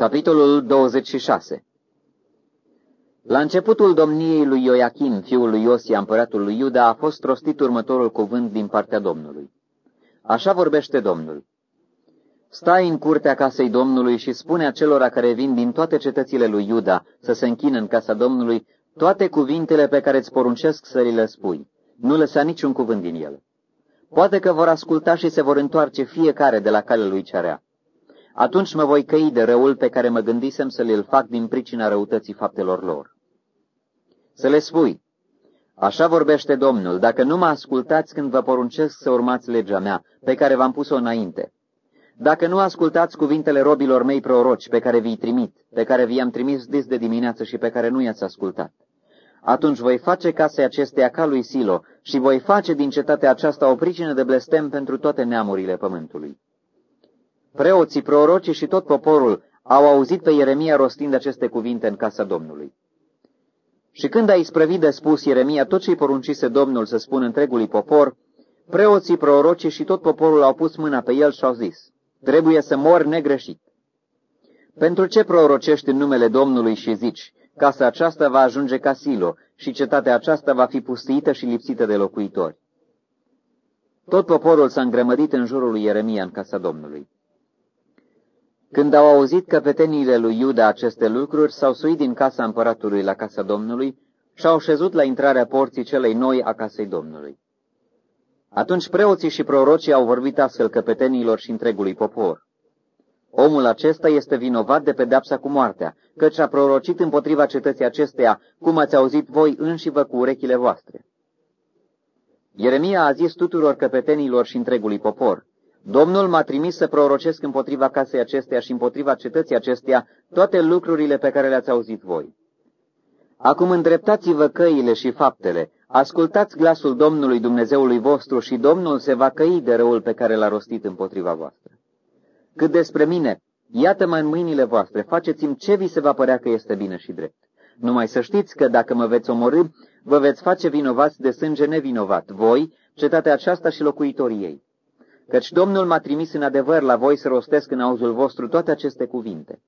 Capitolul 26 La începutul domniei lui Ioachim, fiul lui Iosia, împăratul lui Iuda, a fost rostit următorul cuvânt din partea Domnului. Așa vorbește Domnul. Stai în curtea casei Domnului și spune acelora care vin din toate cetățile lui Iuda să se închină în casa Domnului toate cuvintele pe care îți poruncesc să li le spui. Nu lăsa niciun cuvânt din ele. Poate că vor asculta și se vor întoarce fiecare de la calea lui cearea. Atunci mă voi căi de răul pe care mă gândisem să l fac din pricina răutății faptelor lor. Să le spui, așa vorbește Domnul, dacă nu mă ascultați când vă poruncesc să urmați legea mea, pe care v-am pus-o înainte, dacă nu ascultați cuvintele robilor mei proroci pe care vi-i trimit, pe care vi-am trimis dis de dimineață și pe care nu i-ați ascultat, atunci voi face casei acesteia ca lui Silo și voi face din cetatea aceasta o pricină de blestem pentru toate neamurile pământului. Preoții, prorocii și tot poporul au auzit pe Ieremia rostind aceste cuvinte în casa Domnului. Și când a isprăvit de spus Ieremia tot ce-i poruncise Domnul să spună întregului popor, preoții, prorocii și tot poporul au pus mâna pe el și au zis, trebuie să mor negreșit. Pentru ce prorocești în numele Domnului și zici, casa aceasta va ajunge ca silo și cetatea aceasta va fi pustiită și lipsită de locuitori? Tot poporul s-a îngrămădit în jurul lui Ieremia în casa Domnului. Când au auzit căpeteniile lui Iuda aceste lucruri, s-au suit din casa împăratului la casa Domnului și au șezut la intrarea porții celei noi a casei Domnului. Atunci preoții și prorocii au vorbit astfel căpetenilor și întregului popor. Omul acesta este vinovat de pedepsa cu moartea, căci a prorocit împotriva cetății acesteia, cum ați auzit voi înși-vă cu urechile voastre. Ieremia a zis tuturor căpetenilor și întregului popor, Domnul m-a trimis să prorocesc împotriva casei acesteia și împotriva cetății acesteia toate lucrurile pe care le-ați auzit voi. Acum îndreptați-vă căile și faptele, ascultați glasul Domnului Dumnezeului vostru și Domnul se va căi de răul pe care l-a rostit împotriva voastră. Cât despre mine, iată-mă în mâinile voastre, faceți-mi ce vi se va părea că este bine și drept. Numai să știți că dacă mă veți omorâ, vă veți face vinovați de sânge nevinovat, voi, cetatea aceasta și locuitorii ei căci Domnul m-a trimis în adevăr la voi să rostesc în auzul vostru toate aceste cuvinte.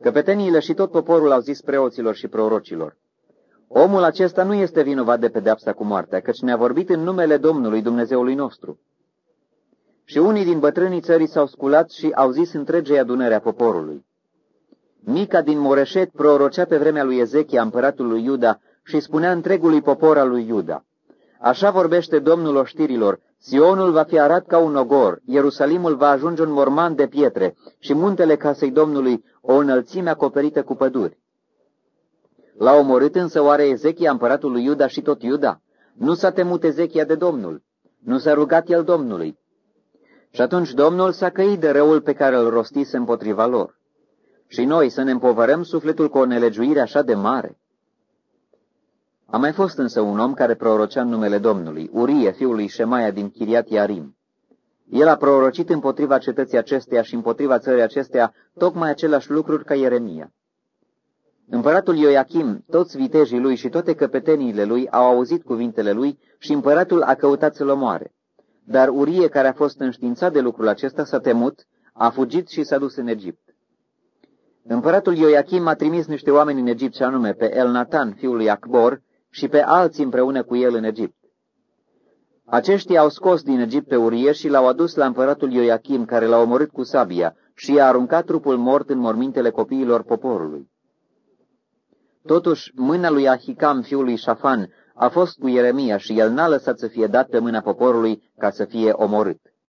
Căpeteniile și tot poporul au zis preoților și prorocilor, Omul acesta nu este vinovat de pedeapsa cu moartea, căci ne-a vorbit în numele Domnului Dumnezeului nostru. Și unii din bătrânii țării s-au sculat și au zis întregei adunări a poporului. Mica din Moreșet prorocea pe vremea lui Ezechia, împăratul lui Iuda, și spunea întregului popor al lui Iuda. Așa vorbește Domnul oștirilor, Sionul va fi arat ca un ogor, Ierusalimul va ajunge un morman de pietre și muntele casei Domnului o înălțime acoperită cu păduri. L-a omorât însă oare Ezechia, împăratul lui Iuda și tot Iuda? Nu s-a temut Ezechia de Domnul, nu s-a rugat el Domnului. Și atunci Domnul s-a căit de răul pe care îl rostise împotriva lor. Și noi să ne împovărăm sufletul cu o nelegiuire așa de mare. A mai fost însă un om care prorocea în numele Domnului, Urie, fiul lui Șemaia din Chiriat Iarim. El a prorocit împotriva cetății acesteia și împotriva țării acesteia tocmai același lucruri ca Ieremia. Împăratul Ioachim, toți vitejii lui și toate căpeteniile lui au auzit cuvintele lui și împăratul a căutat să-l omoare. Dar Urie, care a fost înștiințat de lucrul acesta, s-a temut, a fugit și s-a dus în Egipt. Împăratul Ioachim a trimis niște oameni în Egipt, și anume pe El Natan, fiul lui Acbor, și pe alții împreună cu el în Egipt. Aceștia au scos din Egipt pe Urie și l-au adus la împăratul Ioachim, care l-a omorât cu sabia și i-a aruncat trupul mort în mormintele copiilor poporului. Totuși, mâna lui Ahicam, fiul lui Șafan, a fost cu Ieremia și el n-a lăsat să fie dat pe mâna poporului ca să fie omorât.